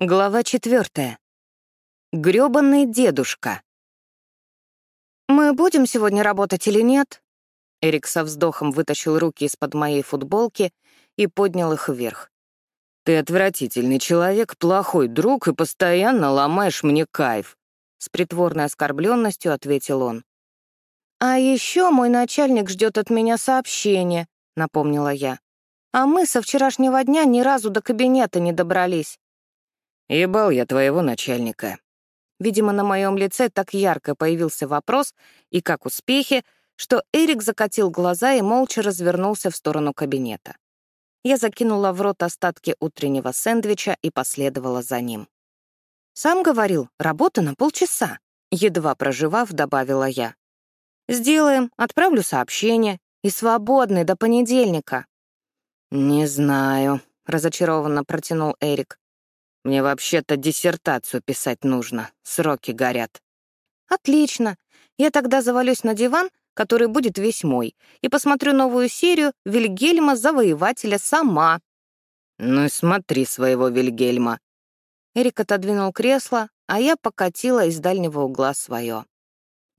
Глава четвертая. Грёбаный дедушка. «Мы будем сегодня работать или нет?» Эрик со вздохом вытащил руки из-под моей футболки и поднял их вверх. «Ты отвратительный человек, плохой друг и постоянно ломаешь мне кайф», с притворной оскорбленностью ответил он. «А еще мой начальник ждет от меня сообщения», — напомнила я. «А мы со вчерашнего дня ни разу до кабинета не добрались». «Ебал я твоего начальника». Видимо, на моем лице так ярко появился вопрос и как успехи, что Эрик закатил глаза и молча развернулся в сторону кабинета. Я закинула в рот остатки утреннего сэндвича и последовала за ним. «Сам говорил, работа на полчаса», — едва проживав, добавила я. «Сделаем, отправлю сообщение и свободны до понедельника». «Не знаю», — разочарованно протянул Эрик. Мне вообще-то диссертацию писать нужно, сроки горят». «Отлично. Я тогда завалюсь на диван, который будет весь мой, и посмотрю новую серию Вильгельма Завоевателя сама». «Ну и смотри своего Вильгельма». Эрик отодвинул кресло, а я покатила из дальнего угла свое.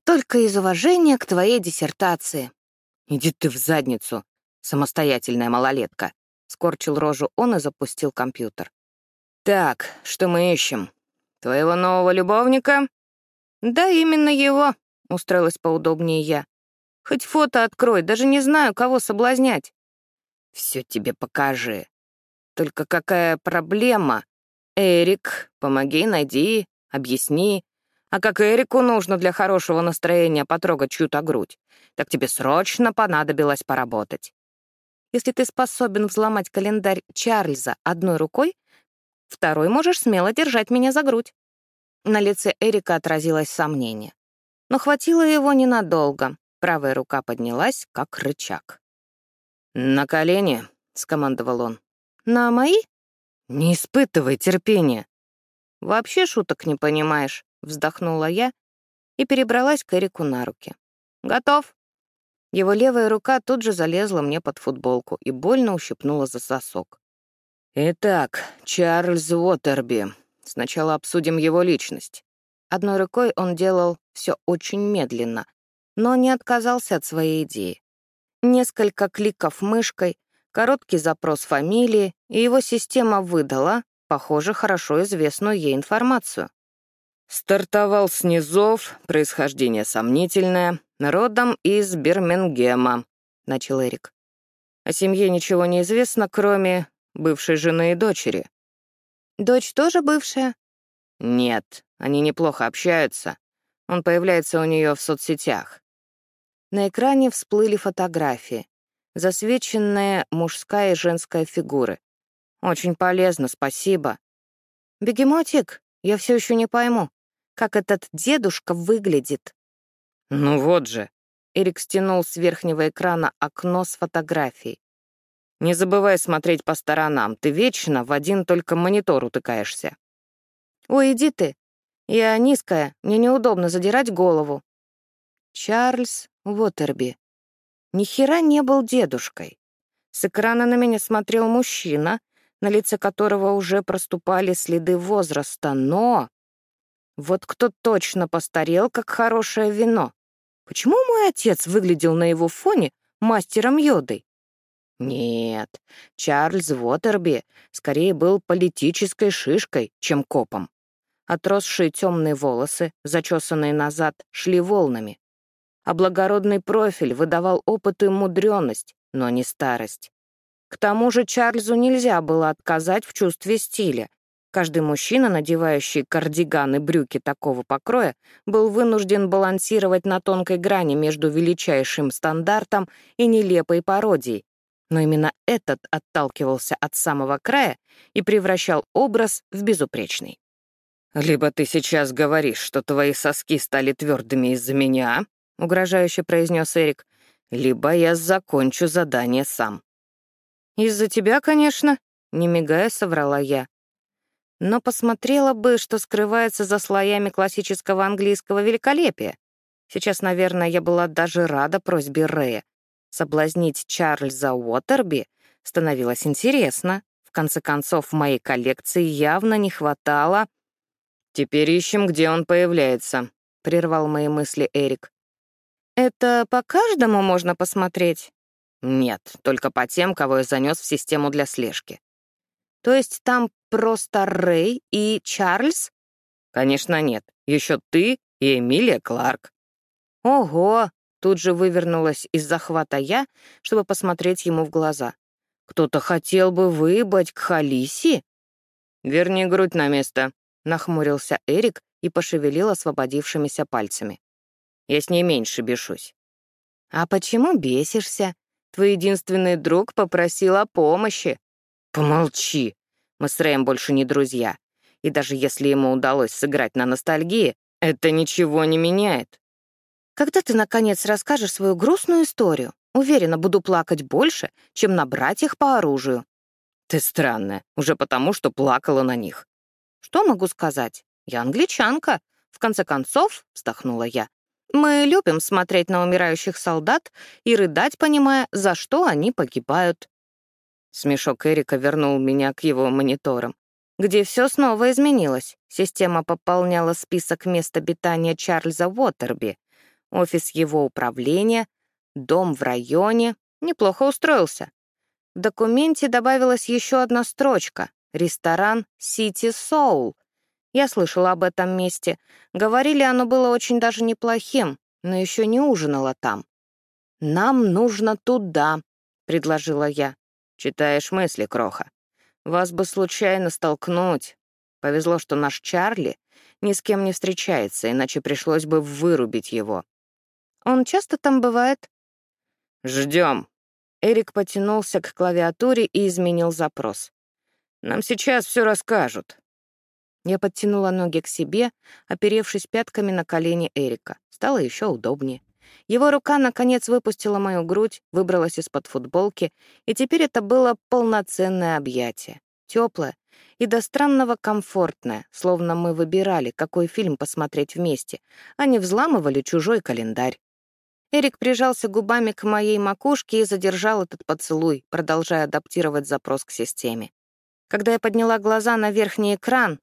«Только из уважения к твоей диссертации». «Иди ты в задницу, самостоятельная малолетка», — скорчил рожу он и запустил компьютер. «Так, что мы ищем? Твоего нового любовника?» «Да, именно его», — устроилась поудобнее я. «Хоть фото открой, даже не знаю, кого соблазнять». «Все тебе покажи. Только какая проблема? Эрик, помоги, найди, объясни. А как Эрику нужно для хорошего настроения потрогать чью-то грудь, так тебе срочно понадобилось поработать. Если ты способен взломать календарь Чарльза одной рукой, Второй можешь смело держать меня за грудь». На лице Эрика отразилось сомнение. Но хватило его ненадолго. Правая рука поднялась, как рычаг. «На колени», — скомандовал он. «На мои?» «Не испытывай терпения». «Вообще шуток не понимаешь», — вздохнула я и перебралась к Эрику на руки. «Готов?» Его левая рука тут же залезла мне под футболку и больно ущипнула за сосок. «Итак, Чарльз Уотерби. Сначала обсудим его личность». Одной рукой он делал все очень медленно, но не отказался от своей идеи. Несколько кликов мышкой, короткий запрос фамилии, и его система выдала, похоже, хорошо известную ей информацию. Стартовал с низов, происхождение сомнительное, родом из Бирмингема, — начал Эрик. О семье ничего не известно, кроме бывшей жены и дочери. Дочь тоже бывшая? Нет, они неплохо общаются. Он появляется у нее в соцсетях. На экране всплыли фотографии. Засвеченные мужская и женская фигуры. Очень полезно, спасибо. Бегемотик, я все еще не пойму, как этот дедушка выглядит. Ну вот же. Эрик стянул с верхнего экрана окно с фотографией. Не забывай смотреть по сторонам, ты вечно в один только монитор утыкаешься. Ой, иди ты. Я низкая, мне неудобно задирать голову. Чарльз Уотерби. Ни хера не был дедушкой. С экрана на меня смотрел мужчина, на лице которого уже проступали следы возраста, но... Вот кто точно постарел, как хорошее вино. Почему мой отец выглядел на его фоне мастером йодой? Нет, Чарльз Уотерби скорее был политической шишкой, чем копом. Отросшие темные волосы, зачесанные назад, шли волнами. А благородный профиль выдавал опыт и мудрённость, но не старость. К тому же Чарльзу нельзя было отказать в чувстве стиля. Каждый мужчина, надевающий кардиган и брюки такого покроя, был вынужден балансировать на тонкой грани между величайшим стандартом и нелепой пародией, но именно этот отталкивался от самого края и превращал образ в безупречный. «Либо ты сейчас говоришь, что твои соски стали твердыми из-за меня», — угрожающе произнес Эрик, «либо я закончу задание сам». «Из-за тебя, конечно», — не мигая соврала я. Но посмотрела бы, что скрывается за слоями классического английского великолепия. Сейчас, наверное, я была даже рада просьбе Рэя, Соблазнить Чарльза Уотерби становилось интересно. В конце концов, в моей коллекции явно не хватало... «Теперь ищем, где он появляется», — прервал мои мысли Эрик. «Это по каждому можно посмотреть?» «Нет, только по тем, кого я занес в систему для слежки». «То есть там просто Рэй и Чарльз?» «Конечно нет. Еще ты и Эмилия Кларк». «Ого!» — тут же вывернулась из захвата я, чтобы посмотреть ему в глаза. «Кто-то хотел бы выебать к Халиси?» «Верни грудь на место», — нахмурился Эрик и пошевелил освободившимися пальцами. «Я с ней меньше бешусь». «А почему бесишься? Твой единственный друг попросил о помощи». «Помолчи. Мы с Рэем больше не друзья. И даже если ему удалось сыграть на ностальгии, это ничего не меняет». «Когда ты, наконец, расскажешь свою грустную историю? Уверена, буду плакать больше, чем на братьях по оружию». «Ты странная, уже потому, что плакала на них». «Что могу сказать? Я англичанка. В конце концов, — вздохнула я, — мы любим смотреть на умирающих солдат и рыдать, понимая, за что они погибают». Смешок Эрика вернул меня к его мониторам, где все снова изменилось. Система пополняла список мест обитания Чарльза Уотерби, офис его управления, дом в районе. Неплохо устроился. В документе добавилась еще одна строчка — ресторан «Сити Соул». Я слышала об этом месте. Говорили, оно было очень даже неплохим, но еще не ужинала там. «Нам нужно туда», — предложила я. «Читаешь мысли, Кроха. Вас бы случайно столкнуть. Повезло, что наш Чарли ни с кем не встречается, иначе пришлось бы вырубить его. Он часто там бывает?» «Ждем». Эрик потянулся к клавиатуре и изменил запрос. «Нам сейчас все расскажут». Я подтянула ноги к себе, оперевшись пятками на колени Эрика. Стало еще удобнее. Его рука, наконец, выпустила мою грудь, выбралась из-под футболки, и теперь это было полноценное объятие. Теплое и до странного комфортное, словно мы выбирали, какой фильм посмотреть вместе, а не взламывали чужой календарь. Эрик прижался губами к моей макушке и задержал этот поцелуй, продолжая адаптировать запрос к системе. Когда я подняла глаза на верхний экран,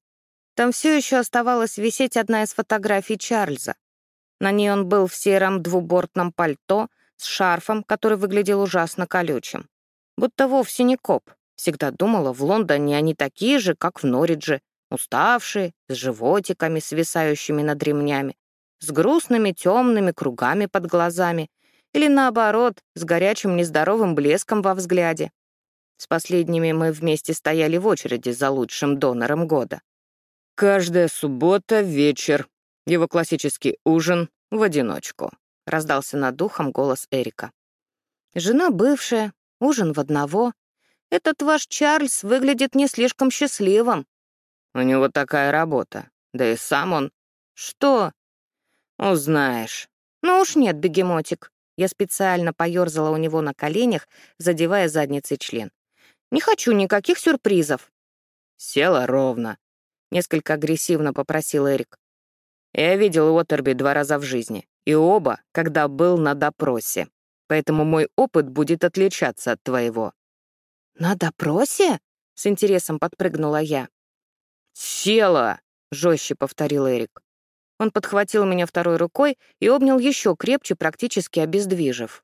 там все еще оставалась висеть одна из фотографий Чарльза. На ней он был в сером двубортном пальто с шарфом, который выглядел ужасно колючим. Будто вовсе не коп. Всегда думала, в Лондоне они такие же, как в Норридже, уставшие, с животиками, свисающими над ремнями, с грустными темными кругами под глазами или, наоборот, с горячим нездоровым блеском во взгляде. С последними мы вместе стояли в очереди за лучшим донором года. «Каждая суббота вечер. Его классический ужин в одиночку», — раздался над духом голос Эрика. «Жена бывшая, ужин в одного. Этот ваш Чарльз выглядит не слишком счастливым». «У него такая работа. Да и сам он...» «Что?» «Узнаешь». «Ну уж нет, бегемотик». Я специально поёрзала у него на коленях, задевая задницей член. «Не хочу никаких сюрпризов». «Села ровно», — несколько агрессивно попросил Эрик. «Я видел Уотерби два раза в жизни, и оба, когда был на допросе. Поэтому мой опыт будет отличаться от твоего». «На допросе?» — с интересом подпрыгнула я. «Села!» — жестче повторил Эрик. Он подхватил меня второй рукой и обнял еще крепче, практически обездвижив.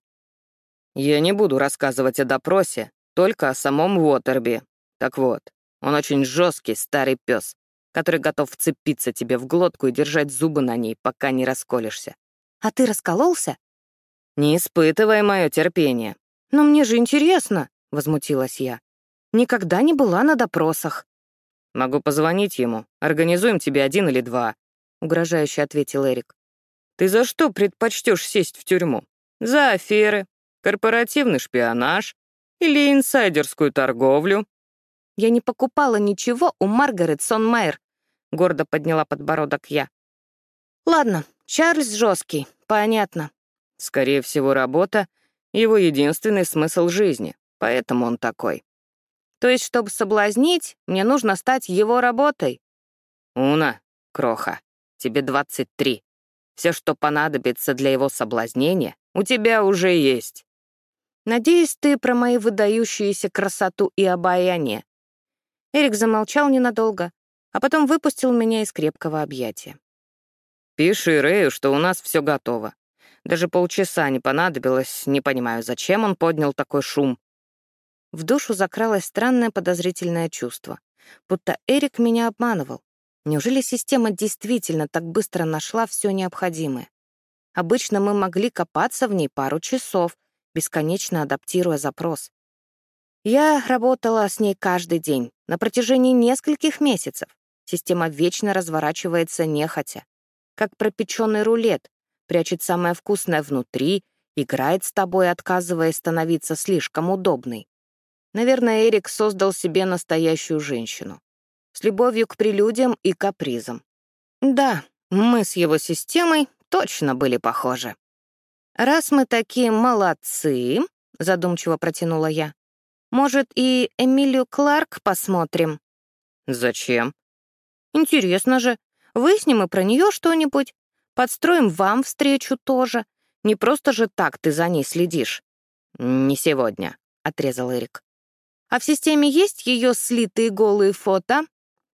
«Я не буду рассказывать о допросе, только о самом Уотерби. Так вот, он очень жесткий старый пес, который готов вцепиться тебе в глотку и держать зубы на ней, пока не расколешься. А ты раскололся? Не испытывай мое терпение. Но мне же интересно, — возмутилась я. Никогда не была на допросах. Могу позвонить ему. Организуем тебе один или два. — угрожающе ответил Эрик. «Ты за что предпочтешь сесть в тюрьму? За аферы, корпоративный шпионаж или инсайдерскую торговлю?» «Я не покупала ничего у Маргарет Сонмайер», — гордо подняла подбородок я. «Ладно, Чарльз жесткий, понятно». «Скорее всего, работа — его единственный смысл жизни, поэтому он такой». «То есть, чтобы соблазнить, мне нужно стать его работой?» «Уна, кроха, тебе 23. Все, что понадобится для его соблазнения, у тебя уже есть. Надеюсь, ты про мои выдающиеся красоту и обаяние. Эрик замолчал ненадолго, а потом выпустил меня из крепкого объятия. «Пиши Рэю, что у нас все готово. Даже полчаса не понадобилось, не понимаю, зачем он поднял такой шум». В душу закралось странное подозрительное чувство, будто Эрик меня обманывал. Неужели система действительно так быстро нашла все необходимое? Обычно мы могли копаться в ней пару часов, бесконечно адаптируя запрос. Я работала с ней каждый день, на протяжении нескольких месяцев. Система вечно разворачивается нехотя. Как пропеченный рулет, прячет самое вкусное внутри, играет с тобой, отказываясь становиться слишком удобной. Наверное, Эрик создал себе настоящую женщину. С любовью к прелюдиям и капризам. Да, мы с его системой точно были похожи. «Раз мы такие молодцы», — задумчиво протянула я, «может, и Эмилию Кларк посмотрим?» «Зачем?» «Интересно же. Выясним и про нее что-нибудь. Подстроим вам встречу тоже. Не просто же так ты за ней следишь». «Не сегодня», — отрезал Эрик. «А в системе есть ее слитые голые фото?»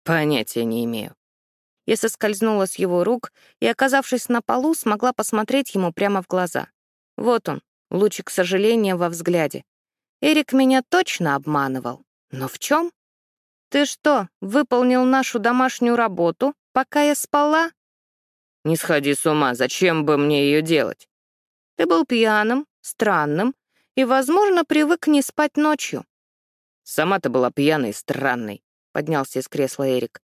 «Понятия не имею». Я соскользнула с его рук и, оказавшись на полу, смогла посмотреть ему прямо в глаза. Вот он, лучик сожаления во взгляде. Эрик меня точно обманывал. Но в чем? «Ты что, выполнил нашу домашнюю работу, пока я спала?» «Не сходи с ума, зачем бы мне ее делать?» «Ты был пьяным, странным и, возможно, привык не спать ночью». «Сама ты была пьяной и странной», — поднялся из кресла Эрик.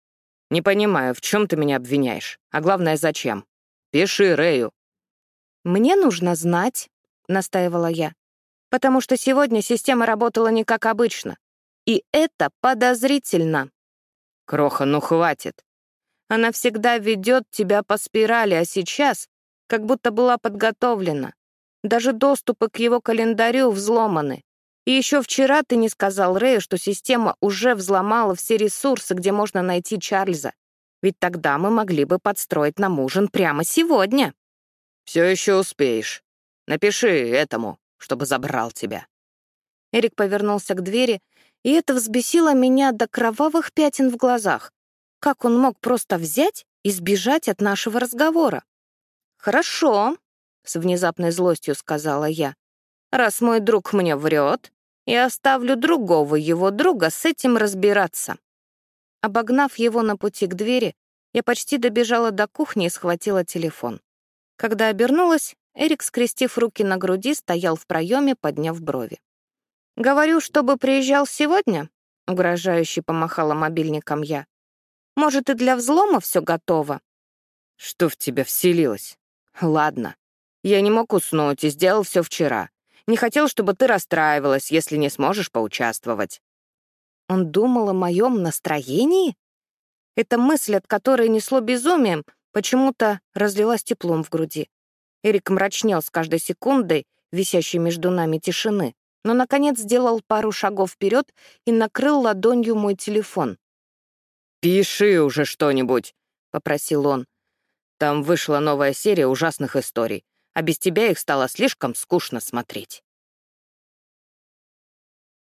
«Не понимаю, в чем ты меня обвиняешь? А главное, зачем? Пиши Рэю». «Мне нужно знать», — настаивала я, «потому что сегодня система работала не как обычно. И это подозрительно». «Кроха, ну хватит». Она всегда ведет тебя по спирали, а сейчас как будто была подготовлена. Даже доступы к его календарю взломаны. И еще вчера ты не сказал Рэю, что система уже взломала все ресурсы, где можно найти Чарльза. Ведь тогда мы могли бы подстроить нам ужин прямо сегодня. Все еще успеешь. Напиши этому, чтобы забрал тебя. Эрик повернулся к двери, и это взбесило меня до кровавых пятен в глазах. Как он мог просто взять и сбежать от нашего разговора? «Хорошо», — с внезапной злостью сказала я. Раз мой друг мне врет, я оставлю другого его друга с этим разбираться. Обогнав его на пути к двери, я почти добежала до кухни и схватила телефон. Когда обернулась, Эрик, скрестив руки на груди, стоял в проеме, подняв брови. «Говорю, чтобы приезжал сегодня?» — угрожающе помахала мобильником я. «Может, и для взлома все готово?» «Что в тебя вселилось?» «Ладно. Я не мог уснуть и сделал все вчера. Не хотел, чтобы ты расстраивалась, если не сможешь поучаствовать». Он думал о моем настроении? Эта мысль, от которой несло безумием, почему-то разлилась теплом в груди. Эрик мрачнел с каждой секундой, висящей между нами тишины, но, наконец, сделал пару шагов вперед и накрыл ладонью мой телефон. «Пиши уже что-нибудь», — попросил он. «Там вышла новая серия ужасных историй а без тебя их стало слишком скучно смотреть.